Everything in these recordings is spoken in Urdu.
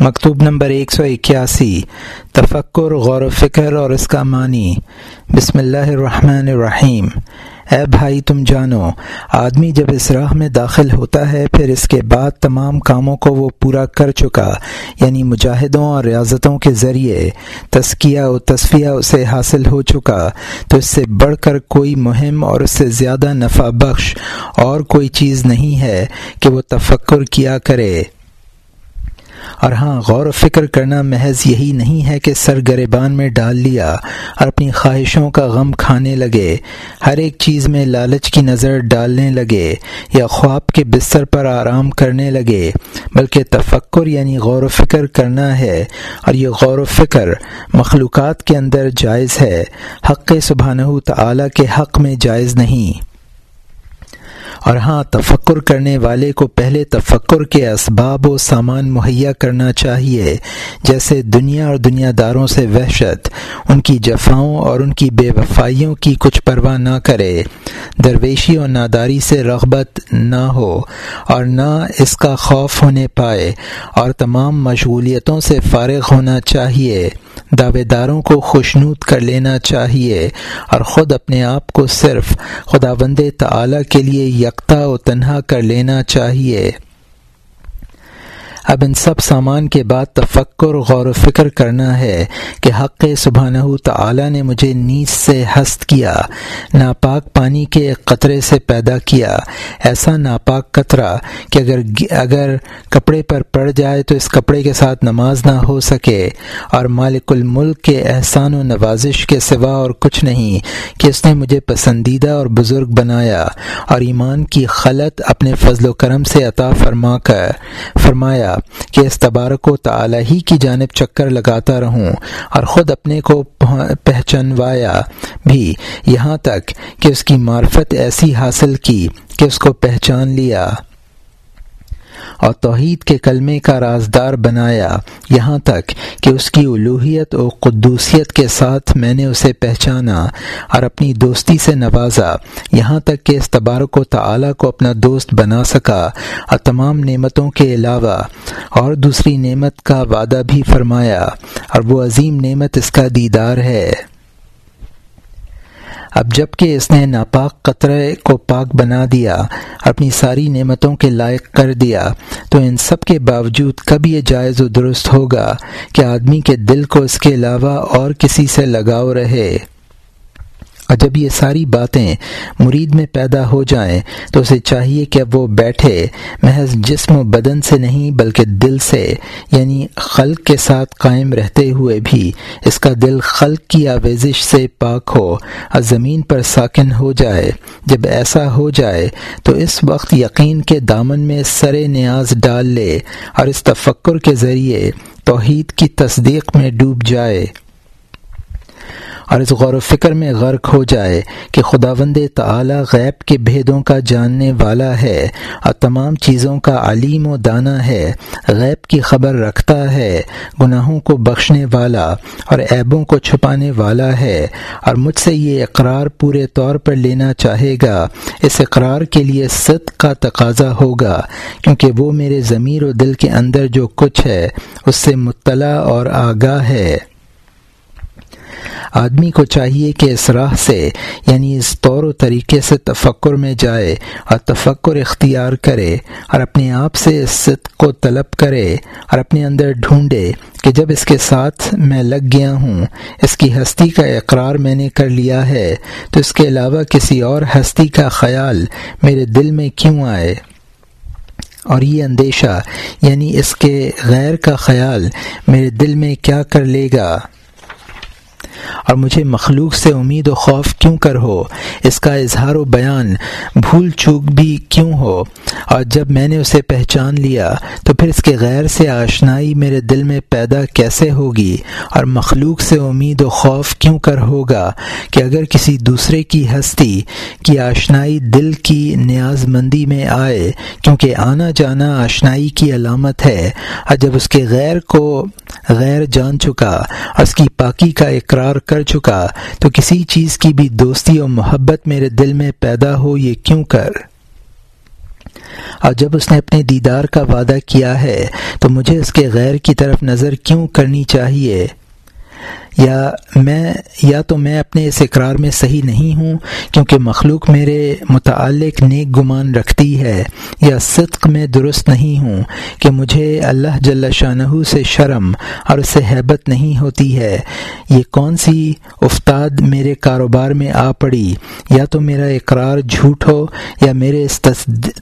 مکتوب نمبر ایک سو اکیاسی۔ تفکر، غور و فکر اور اس کا معنی۔ بسم اللہ الرحمن الرحیم۔ اے بھائی، تم جانو، آدمی جب اس راہ میں داخل ہوتا ہے، پھر اس کے بعد تمام کاموں کو وہ پورا کر چکا یعنی مجاہدوں اور ریاضتوں کے ذریعے۔ تسکیہ و تصفیہ اسے حاصل ہو چکا۔ تو اس سے بڑھ کر کوئی مہم اور اس سے زیادہ نفع بخش اور کوئی چیز نہیں ہے کہ وہ تفکر کیا کرے۔ اور ہاں غور و فکر کرنا محض یہی نہیں ہے کہ سر گریبان میں ڈال لیا اور اپنی خواہشوں کا غم کھانے لگے، ہر ایک چیز میں لالچ کی نظر ڈالنے لگے یا خواب کے بستر پر آرام کرنے لگے، بلکہ تفکر یعنی غور و فکر کرنا ہے اور یہ غور و فکر مخلوقات کے اندر جائز ہے، حق سبحانہ تعالی کے حق میں جائز نہیں۔ اور ہاں تفکر کرنے والے کو پہلے تفکر کے اسباب و سامان مہیا کرنا چاہیے۔ جیسے دنیا اور دنیا داروں سے وحشت، ان کی جفاؤں اور ان کی بے وفائیوں کی کچھ پرواہ نہ کرے۔ درویشی اور ناداری سے رغبت نہ ہو اور نہ اس کا خوف ہونے پائے۔ اور تمام مشغولیتوں سے فارغ ہونا چاہیے۔ دعوے داروں کو خوشنود کر لینا چاہیے اور خود اپنے آپ کو صرف خدا بند تعلیٰ کے لیے یکتا و تنہا کر لینا چاہیے۔ اب ان سب سامان کے بعد تفکر، غور و فکر کرنا ہے کہ حق سبحانہ تعالی نے مجھے نیچ سے ہست کیا، ناپاک پانی کے ایک قطرے سے پیدا کیا۔ ایسا ناپاک قطرہ کہ اگر اگر کپڑے پر پڑ جائے تو اس کپڑے کے ساتھ نماز نہ ہو سکے۔ اور مالک الملک کے احسان و نوازش کے سوا اور کچھ نہیں کہ اس نے مجھے پسندیدہ اور بزرگ بنایا اور ایمان کی خلط اپنے فضل و کرم سے عطا فرما کر، فرمایا کہ اس تبارک و تعالی ہی کی جانب چکر لگاتا رہوں اور خود اپنے کو پہچنوایا بھی یہاں تک کہ اس کی معرفت ایسی حاصل کی کہ اس کو پہچان لیا۔ اور توحید کے کلمے کا رازدار بنایا یہاں تک کہ اس کی الوحیت و قدوسیت کے ساتھ میں نے اسے پہچانا اور اپنی دوستی سے نوازا، یہاں تک کہ اس تبارک و تعالی کو اپنا دوست بنا سکا اور تمام نعمتوں کے علاوہ اور دوسری نعمت کا وعدہ بھی فرمایا اور وہ عظیم نعمت اس کا دیدار ہے۔ اب جبکہ اس نے ناپاک قطرے کو پاک بنا دیا، اپنی ساری نعمتوں کے لائق کر دیا، تو ان سب کے باوجود کب یہ جائز و درست ہوگا کہ آدمی کے دل کو اس کے علاوہ اور کسی سے لگاؤ رہے۔ اور جب یہ ساری باتیں مرید میں پیدا ہو جائیں تو اسے چاہیے کہ اب وہ بیٹھے محض جسم و بدن سے نہیں بلکہ دل سے یعنی خلق کے ساتھ قائم رہتے ہوئے بھی اس کا دل خلق کی آویزش سے پاک ہو اور زمین پر ساکن ہو جائے۔ جب ایسا ہو جائے تو اس وقت یقین کے دامن میں سر نیاز ڈال لے اور اس تفکر کے ذریعے توحید کی تصدیق میں ڈوب جائے۔ اور اس غور و فکر میں غرق ہو جائے کہ خدا وند تعلیٰ غیب کے بھیدوں کا جاننے والا ہے اور تمام چیزوں کا علیم و دانہ ہے، غیب کی خبر رکھتا ہے، گناہوں کو بخشنے والا اور عیبوں کو چھپانے والا ہے۔ اور مجھ سے یہ اقرار پورے طور پر لینا چاہے گا، اس اقرار کے لیے صد کا تقاضا ہوگا، کیونکہ وہ میرے ضمیر و دل کے اندر جو کچھ ہے، اس سے مطلع اور آگاہ ہے۔ آدمی کو چاہیے کہ اس راہ سے یعنی اس طور و طریقے سے تفکر میں جائے اور تفکر اختیار کرے اور اپنے آپ سے اس صدق کو طلب کرے اور اپنے اندر ڈھونڈے کہ جب اس کے ساتھ میں لگ گیا ہوں، اس کی ہستی کا اقرار میں نے کر لیا ہے، تو اس کے علاوہ کسی اور ہستی کا خیال میرے دل میں کیوں آئے؟ اور یہ اندیشہ یعنی اس کے غیر کا خیال میرے دل میں کیا کر لے گا؟ اور مجھے مخلوق سے امید و خوف کیوں کر ہو؟ اس کا اظہار و بیان بھول چوک بھی کیوں ہو؟ اور جب میں نے اسے پہچان لیا، تو پھر اس کے غیر سے آشنائی میرے دل میں پیدا کیسے ہوگی؟ اور مخلوق سے امید و خوف کیوں کر ہوگا کہ اگر کسی دوسرے کی ہستی کی آشنائی دل کی نیاز مندی میں آئے؟ کیونکہ آنا جانا آشنائی کی علامت ہے، اور جب اس کے غیر کو غیر جان چکا اس کی پاکی کا اقرار کر چکا، تو کسی چیز کی بھی دوستی اور محبت میرے دل میں پیدا ہو، یہ کیوں کر؟ اور جب اس نے اپنے دیدار کا وعدہ کیا ہے، تو مجھے اس کے غیر کی طرف نظر کیوں کرنی چاہیے؟ یا میں یا تو میں اپنے اس اقرار میں صحیح نہیں ہوں، کیونکہ مخلوق میرے متعلق نیک گمان رکھتی ہے، یا صدق میں درست نہیں ہوں، کہ مجھے اللہ جل شاہ سے شرم اور اسے حیبت نہیں ہوتی ہے۔ یہ کون سی افتاد میرے کاروبار میں آ پڑی؟ یا تو میرا اقرار جھوٹ ہو، یا میرے اس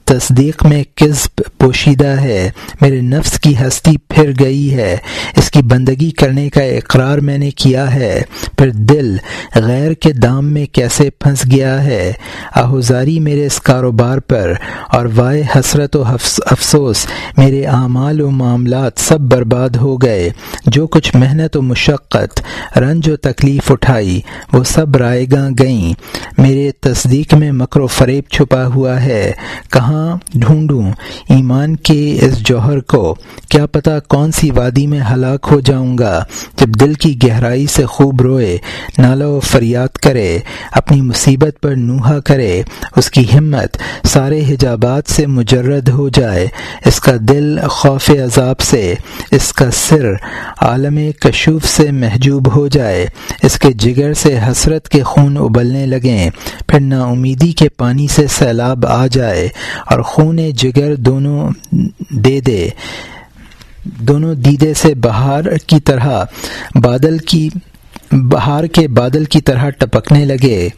تصدیق میں قزب پوشیدہ ہے۔ میرے نفس کی ہستی پھر گئی ہے۔ اس کی بندگی کرنے کا اقرار میں نے کیا ہے۔ پھر دل غیر کے دام میں کیسے پھنس گیا ہے؟ آہوزاری میرے اس کاروبار پر اور وائے حسرت و افسوس، میرے اعمال و معاملات سب برباد ہو گئے۔ جو کچھ محنت و مشقت، رنج و تکلیف اٹھائی، وہ سب رائے گاں گئیں۔ میرے تصدیق میں مکر و فریب چھپا ہوا ہے۔ کہاں ڈھونڈوں؟ ایمان کے اس جوہر کو، کیا پتہ کون سی وادی میں ہلاک ہو جاؤں گا، جب دل کی گہرائی سے خوب روئے نالا و فریاد کرے، اپنی مصیبت پر نوحا کرے، اس کی ہمت سارے حجابات سے مجرد ہو جائے، اس کا دل خوف عذاب سے، اس کا سر عالم کشوف سے محجوب ہو جائے، اس کے جگر سے حسرت کے خون ابلنے لگیں، پھر نا امیدی کے پانی سے سیلاب آ جائے، اور خون جگر دونوں دے دے۔ دونوں دیدے سے بہار کی طرح بادل کی بہار کے بادل کی طرح ٹپکنے لگے۔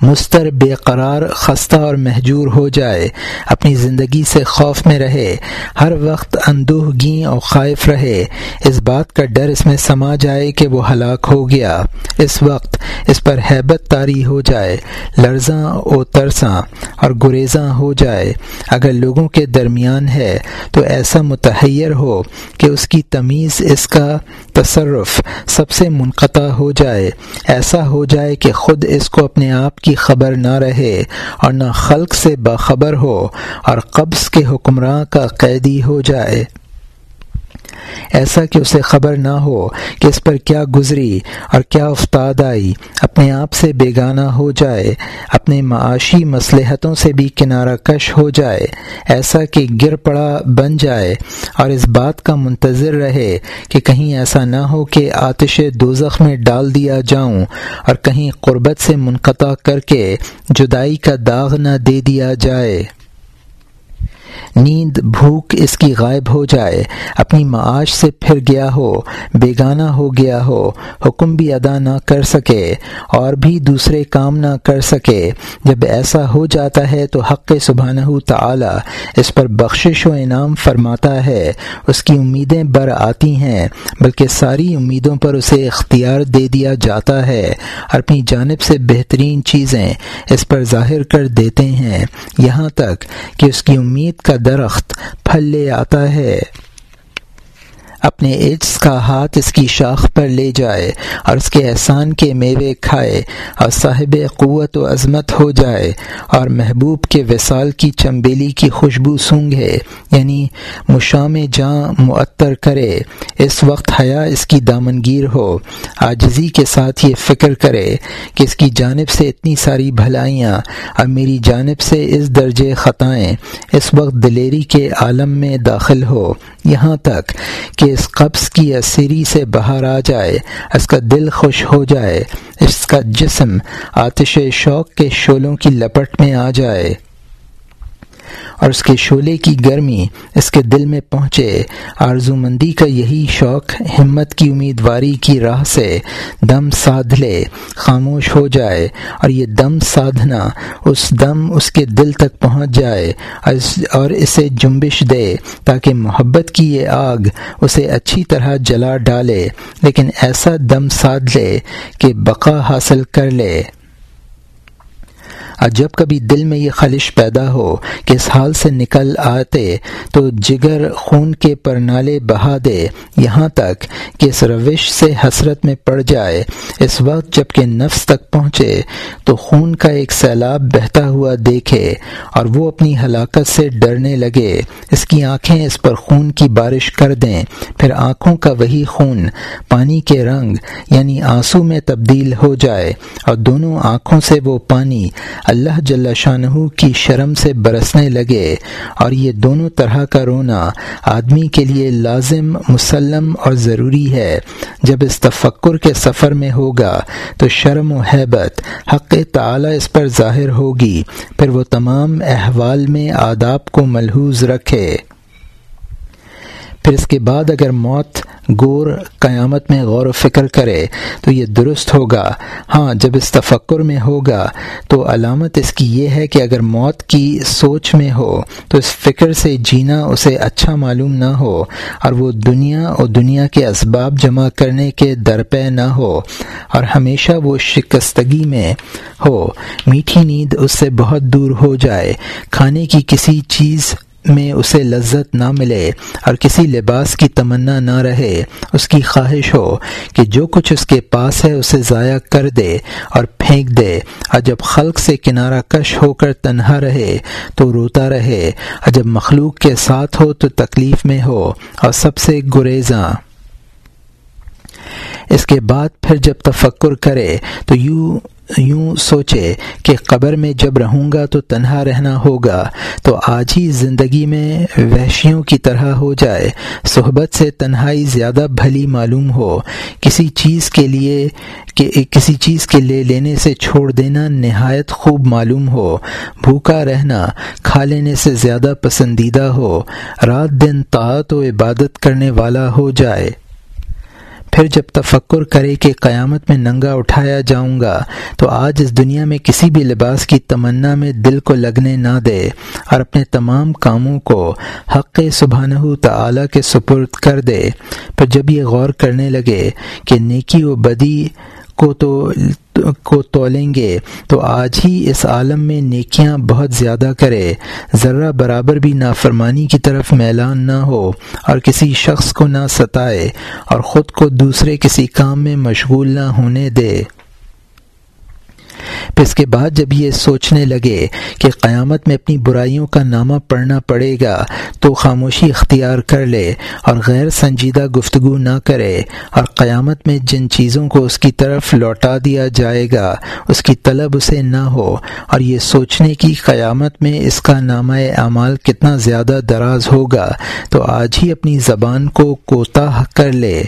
مستر بے قرار، خستہ اور محجور ہو جائے۔ اپنی زندگی سے خوف میں رہے۔ ہر وقت اندوہ گیں اور خائف رہے۔ اس بات کا ڈر اس میں سما جائے کہ وہ ہلاک ہو گیا۔ اس وقت اس پر حیبت تاری ہو جائے۔ لرزاں و ترساں اور گریزاں ہو جائے۔ اگر لوگوں کے درمیان ہے تو ایسا متحیر ہو کہ اس کی تمیز، اس کا تصرف سب سے منقطع ہو جائے۔ ایسا ہو جائے کہ خود اس کو اپنے آپ کی خبر نہ رہے اور نہ خلق سے باخبر ہو اور قبض کے حکمراں کا قیدی ہو جائے۔ ایسا کہ اسے خبر نہ ہو کہ اس پر کیا گزری اور کیا افتاد آئی۔ اپنے آپ سے بیگانہ ہو جائے، اپنے معاشی مصلحتوں سے بھی کنارہ کش ہو جائے۔ ایسا کہ گر پڑا بن جائے اور اس بات کا منتظر رہے کہ کہیں ایسا نہ ہو کہ آتش دوزخ میں ڈال دیا جاؤں اور کہیں قربت سے منقطع کر کے جدائی کا داغ نہ دے دیا جائے۔ نیند بھوک اس کی غائب ہو جائے، اپنی معاش سے پھر گیا ہو، بیگانہ ہو گیا ہو، حکم بھی ادا نہ کر سکے اور بھی دوسرے کام نہ کر سکے۔ جب ایسا ہو جاتا ہے تو حق سبحانہ تعالی اس پر بخشش و انعام فرماتا ہے۔ اس کی امیدیں بر آتی ہیں، بلکہ ساری امیدوں پر اسے اختیار دے دیا جاتا ہے اور اپنی جانب سے بہترین چیزیں اس پر ظاہر کر دیتے ہیں۔ یہاں تک کہ اس کی امید کا درخت پھل لے آتا ہے۔ اپنے عجز کا ہاتھ اس کی شاخ پر لے جائے اور اس کے احسان کے میوے کھائے اور صاحب قوت و عظمت ہو جائے اور محبوب کے وصال کی چمبیلی کی خوشبو سونگھے یعنی مشام جاں معطر کرے، اس وقت حیا اس کی دامنگیر ہو آجزی کے ساتھ یہ فکر کرے کہ اس کی جانب سے اتنی ساری بھلائیاں اور میری جانب سے اس درجے خطائیں اس وقت دلیری کے عالم میں داخل ہو۔ یہاں تک کہ اس قبض کی اسیری سے باہر آ جائے، اس کا دل خوش ہو جائے، اس کا جسم آتش شوق کے شولوں کی لپٹ میں آ جائے۔ اور اس کے شعلے کی گرمی اس کے دل میں پہنچے۔ آرزو مندی کا یہی شوق ہمت کی امیدواری کی راہ سے دم سادھ لے، خاموش ہو جائے اور یہ دم سادھنا اس دم اس کے دل تک پہنچ جائے اور اسے جنبش دے تاکہ محبت کی یہ آگ اسے اچھی طرح جلا ڈالے، لیکن ایسا دم سادھ لے کہ بقا حاصل کر لے۔ اور جب کبھی دل میں یہ خلش پیدا ہو کہ اس حال سے نکل آتے تو جگر خون کے پرنالے بہا دے یہاں تک کہ اس روش سے حسرت میں پڑ جائے۔ اس وقت جبکہ نفس تک پہنچے تو خون کا ایک سیلاب بہتا ہوا دیکھے اور وہ اپنی ہلاکت سے ڈرنے لگے۔ اس کی آنکھیں اس پر خون کی بارش کر دیں۔ پھر آنکھوں کا وہی خون پانی کے رنگ یعنی آنسو میں تبدیل ہو جائے اور دونوں آنکھوں سے وہ پانی اللہ جل شاہ کی شرم سے برسنے لگے اور یہ دونوں طرح کا رونا آدمی کے لیے لازم، مسلم اور ضروری ہے۔ جب اس تفکر کے سفر میں ہوگا تو شرم و حیبت حق تعالی اس پر ظاہر ہوگی۔ پھر وہ تمام احوال میں آداب کو ملحوظ رکھے۔ پھر اس کے بعد اگر موت گور قیامت میں غور و فکر کرے تو یہ درست ہوگا۔ ہاں جب اس تفکر میں ہوگا تو علامت اس کی یہ ہے کہ اگر موت کی سوچ میں ہو تو اس فکر سے جینا اسے اچھا معلوم نہ ہو اور وہ دنیا اور دنیا کے اسباب جمع کرنے کے درپے نہ ہو اور ہمیشہ وہ شکستگی میں ہو۔ میٹھی نیند اس سے بہت دور ہو جائے۔ کھانے کی کسی چیز میں اسے لذت نہ ملے اور کسی لباس کی تمنا نہ رہے، اس کی خواہش ہو کہ جو کچھ اس کے پاس ہے اسے ضائع کر دے اور پھینک دے۔ اور جب خلق سے کنارہ کش ہو کر تنہا رہے تو روتا رہے۔ اور جب مخلوق کے ساتھ ہو تو تکلیف میں ہو اور سب سے گریزاں۔ اس کے بعد پھر جب تفکر کرے تو یوں یوں سوچے کہ قبر میں جب رہوں گا تو تنہا رہنا ہوگا، تو آج ہی زندگی میں وحشیوں کی طرح ہو جائے۔ صحبت سے تنہائی زیادہ بھلی معلوم ہو۔ کسی چیز کے لیے کہ، کسی چیز کے لے لینے سے چھوڑ دینا نہایت خوب معلوم ہو۔ بھوکا رہنا کھا لینے سے زیادہ پسندیدہ ہو۔ رات دن طاعت و عبادت کرنے والا ہو جائے۔ پھر جب تفکر کرے کہ قیامت میں ننگا اٹھایا جاؤں گا، تو آج اس دنیا میں کسی بھی لباس کی تمنا میں دل کو لگنے نہ دے اور اپنے تمام کاموں کو حق سبحانہ تعالی کے سپرد کر دے۔ پھر جب یہ غور کرنے لگے کہ نیکی و بدی کو تو کو تولیں گے تو آج ہی اس عالم میں نیکیاں بہت زیادہ کرے۔ ذرہ برابر بھی نافرمانی کی طرف میلان نہ ہو اور کسی شخص کو نہ ستائے اور خود کو دوسرے کسی کام میں مشغول نہ ہونے دے۔ پھر اس کے بعد جب یہ سوچنے لگے کہ قیامت میں اپنی برائیوں کا نامہ پڑھنا پڑے گا، تو خاموشی اختیار کر لے اور غیر سنجیدہ گفتگو نہ کرے اور قیامت میں جن چیزوں کو اس کی طرف لوٹا دیا جائے گا، اس کی طلب اسے نہ ہو اور یہ سوچنے کی قیامت میں اس کا نامہ اعمال کتنا زیادہ دراز ہوگا، تو آج ہی اپنی زبان کو کوتاہ کر لے۔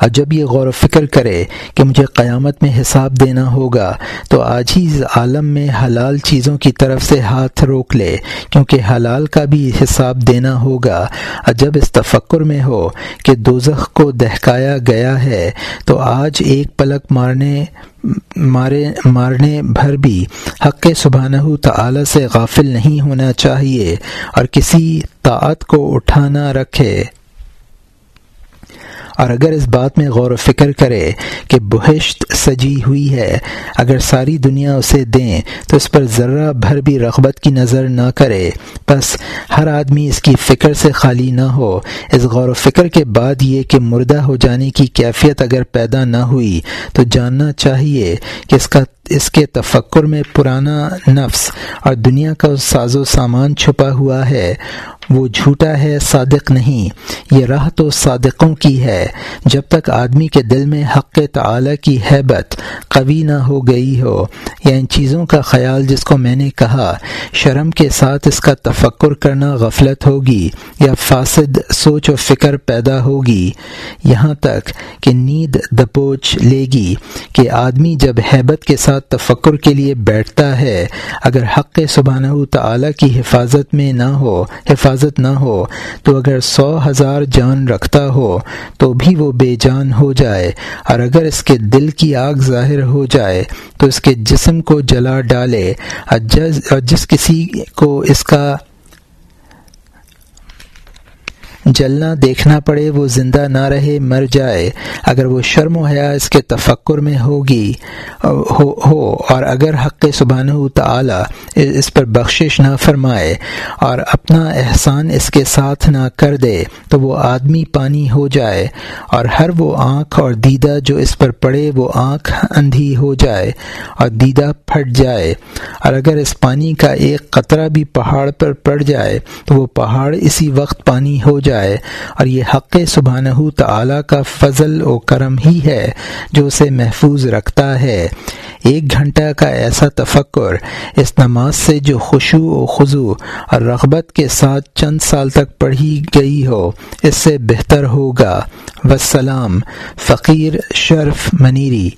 اور جب یہ غور و فکر کرے کہ مجھے قیامت میں حساب دینا ہوگا، تو آج ہی اس عالم میں حلال چیزوں کی طرف سے ہاتھ روک لے، کیونکہ حلال کا بھی حساب دینا ہوگا۔ اور جب اس تفکر میں ہو کہ دوزخ کو دہکایا گیا ہے، تو آج ایک پلک مارنے، مارے، مارنے بھر بھی حق سبحانہ تعالی سے غافل نہیں ہونا چاہیے، اور کسی طاعت کو اٹھانا رکھے۔ اور اگر اس بات میں غور و فکر کرے کہ بہشت سجی ہوئی ہے، اگر ساری دنیا اسے دیں تو اس پر ذرہ بھر بھی رغبت کی نظر نہ کرے۔ بس ہر آدمی اس کی فکر سے خالی نہ ہو۔ اس غور و فکر کے بعد یہ کہ مردہ ہو جانے کی کیفیت اگر پیدا نہ ہوئی تو جاننا چاہیے کہ اس کا اس کے تفکر میں پرانا نفس اور دنیا کا ساز و سامان چھپا ہوا ہے۔ وہ جھوٹا ہے، صادق نہیں۔ یہ راہ تو صادقوں کی ہے۔ جب تک آدمی کے دل میں حق تعالی کی حیبت قوی نہ ہو گئی ہو۔ یا ان چیزوں کا خیال جس کو میں نے کہا۔ شرم کے ساتھ اس کا تفکر کرنا غفلت ہوگی یا فاسد سوچ و فکر پیدا ہوگی۔ یہاں تک کہ نیند دپوچ لے گی کہ آدمی جب حیبت کے ساتھ تفکر کے لیے بیٹھتا ہے۔ اگر حق سبحانہ تعالی کی حفاظت میں نہ ہو، حفاظت نہ ہو، تو اگر سو ہزار جان رکھتا ہو، تو بھی وہ بے جان ہو جائے۔ اور اگر اس کے دل کی آگ ظاہر ہو جائے، تو اس کے جسم کو جلا ڈالے۔ اور جس کسی کو اس کا جلنا دیکھنا پڑے، وہ زندہ نہ رہے، مر جائے۔ اگر وہ شرم و حیا اس کے تفکر میں ہوگی، ہو ہو، اور اگر حق سبحانہ تعالی اس پر بخشش نہ فرمائے اور اپنا احسان اس کے ساتھ نہ کر دے، تو وہ آدمی پانی ہو جائے۔ اور ہر وہ آنکھ اور دیدہ جو اس پر پڑے، وہ آنکھ اندھی ہو جائے اور دیدہ پھٹ جائے۔ اور اگر اس پانی کا ایک قطرہ بھی پہاڑ پر پڑ جائے، تو وہ پہاڑ اسی وقت پانی ہو جائے۔ اور یہ حق سبحانہ تعالی کا فضل و کرم ہی ہے جو اسے محفوظ رکھتا ہے۔ ایک گھنٹہ کا ایسا تفکر اس نماز سے جو خوشو و خضو اور رغبت کے ساتھ چند سال تک پڑھی گئی ہو، اس سے بہتر ہوگا۔ وسلام فقیر شرف منیری۔